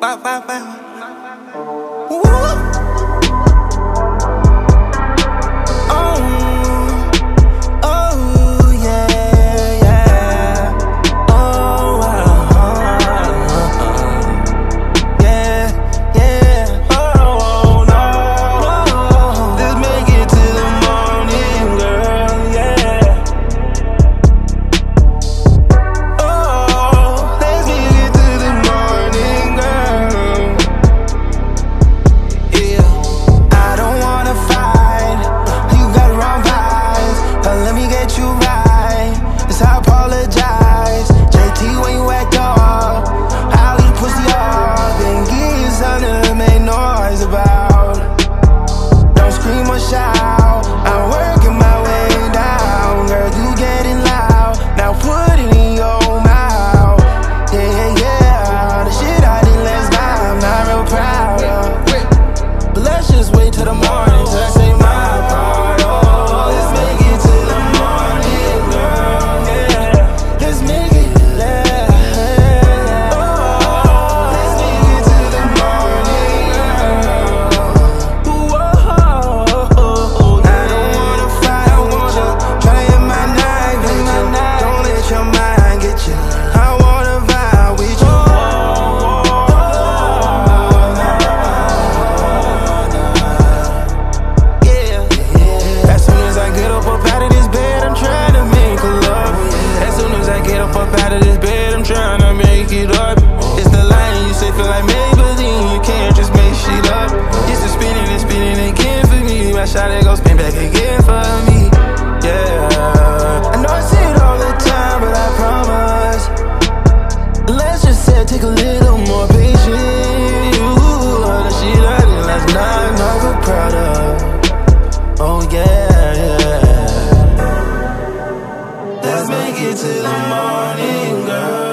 Bye, bye, bye. Let's make it to the morning, girl.